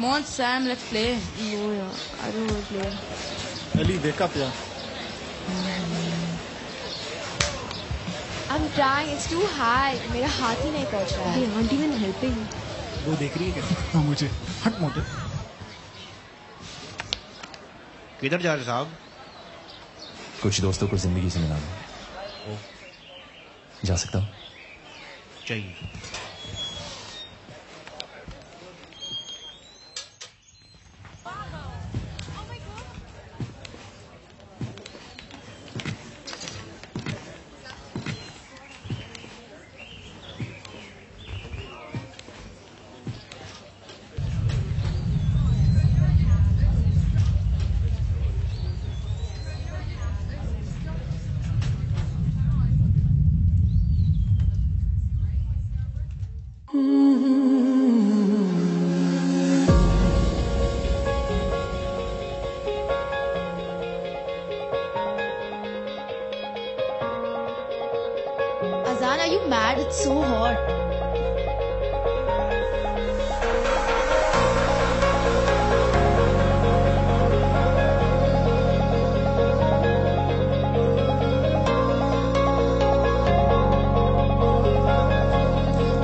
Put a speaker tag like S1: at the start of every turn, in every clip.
S1: Come on, Sam, let's play.
S2: No, yeah. I don't want to play.
S3: Ali, wake up, yeah.
S2: I'm trying. It's too high. मेरा हाथ ही नहीं पहुँच रहा है. They aren't even helping.
S3: वो देख रही है क्या हाँ मुझे हट मोटे
S4: किधर जा रहे साहब
S5: कुछ दोस्तों को ज़िंदगी से मिलाना जा सकता हूँ
S4: चाहिए
S1: Azan, are you mad? It's so hot.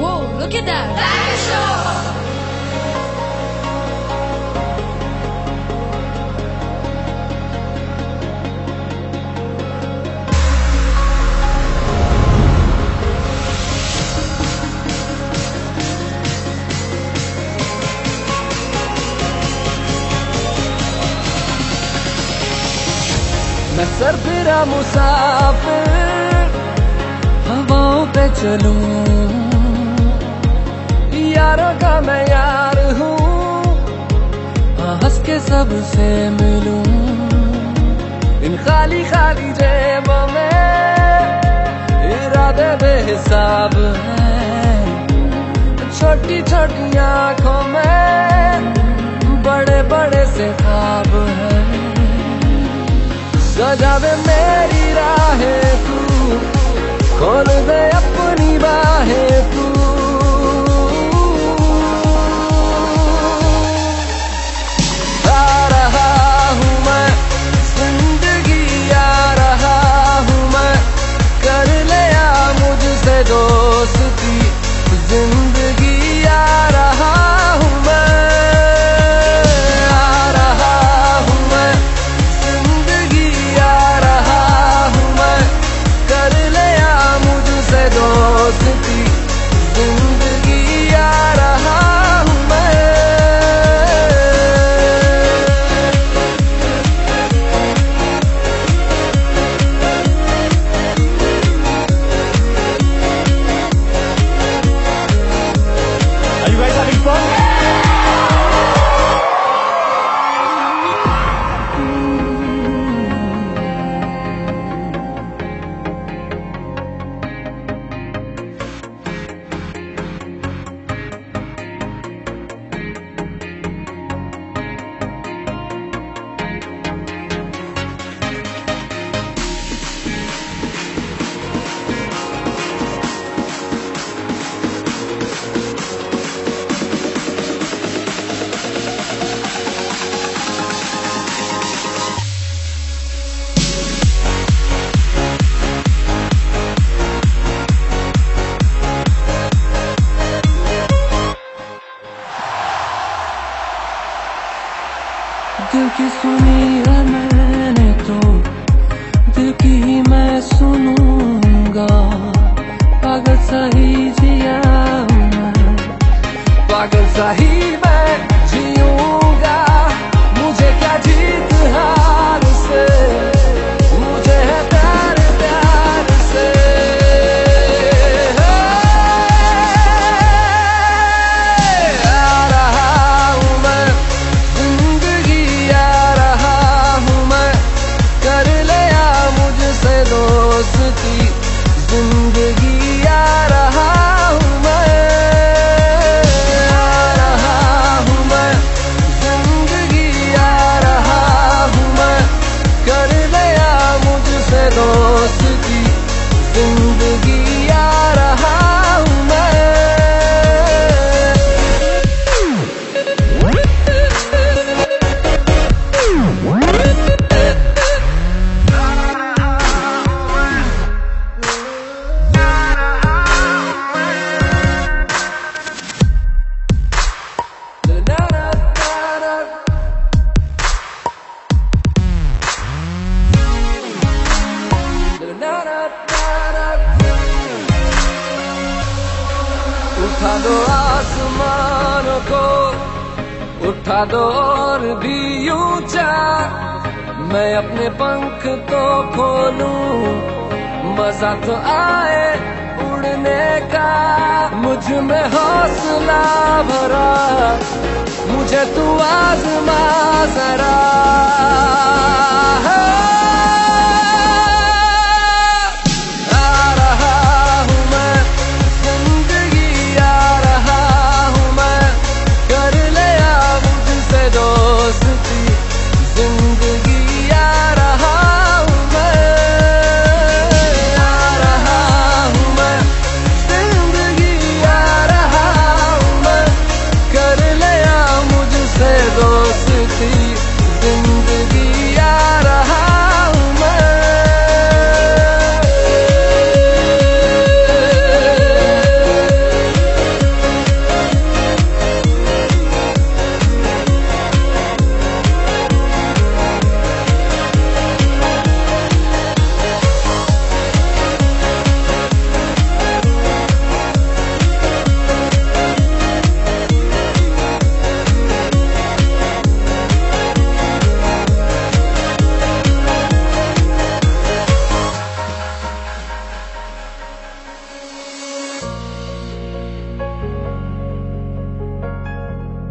S1: Whoa, look at that.
S6: मैं सरफिरा मुसाफिर, हवाओं पे चलूँ। यारों का मैं यार हूँ, हंस के सबसे मिलूं। इन खाली खाली जेबों में इरादे बेहिसाब हैं। छोटी छोटी आँखों में बड़े बड़े से ख्वाब हैं। सजावे मेरी राहें तू। खोल दे अपनी बाहें तू? दिल की सुनी है मैंने तो दिल की ही मैं सुनूँगा। पागल सही जिया मैं, पागल सही मैं जीऊँगा उठा दो आसमानों को उठा दो और भी ऊँचा। मैं अपने पंख तो खोलूं, मज़ा तो आए उड़ने का। मुझमें हौसला भरा, मुझे तू आजमा जरा। आ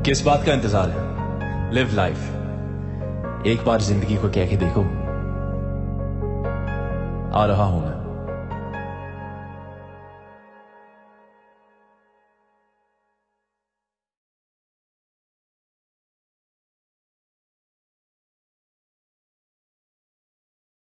S5: किस बात का इंतज़ार है? लिव लाइफ एक बार ज़िंदगी को कह के देखो। आ रहा हूँ मैं।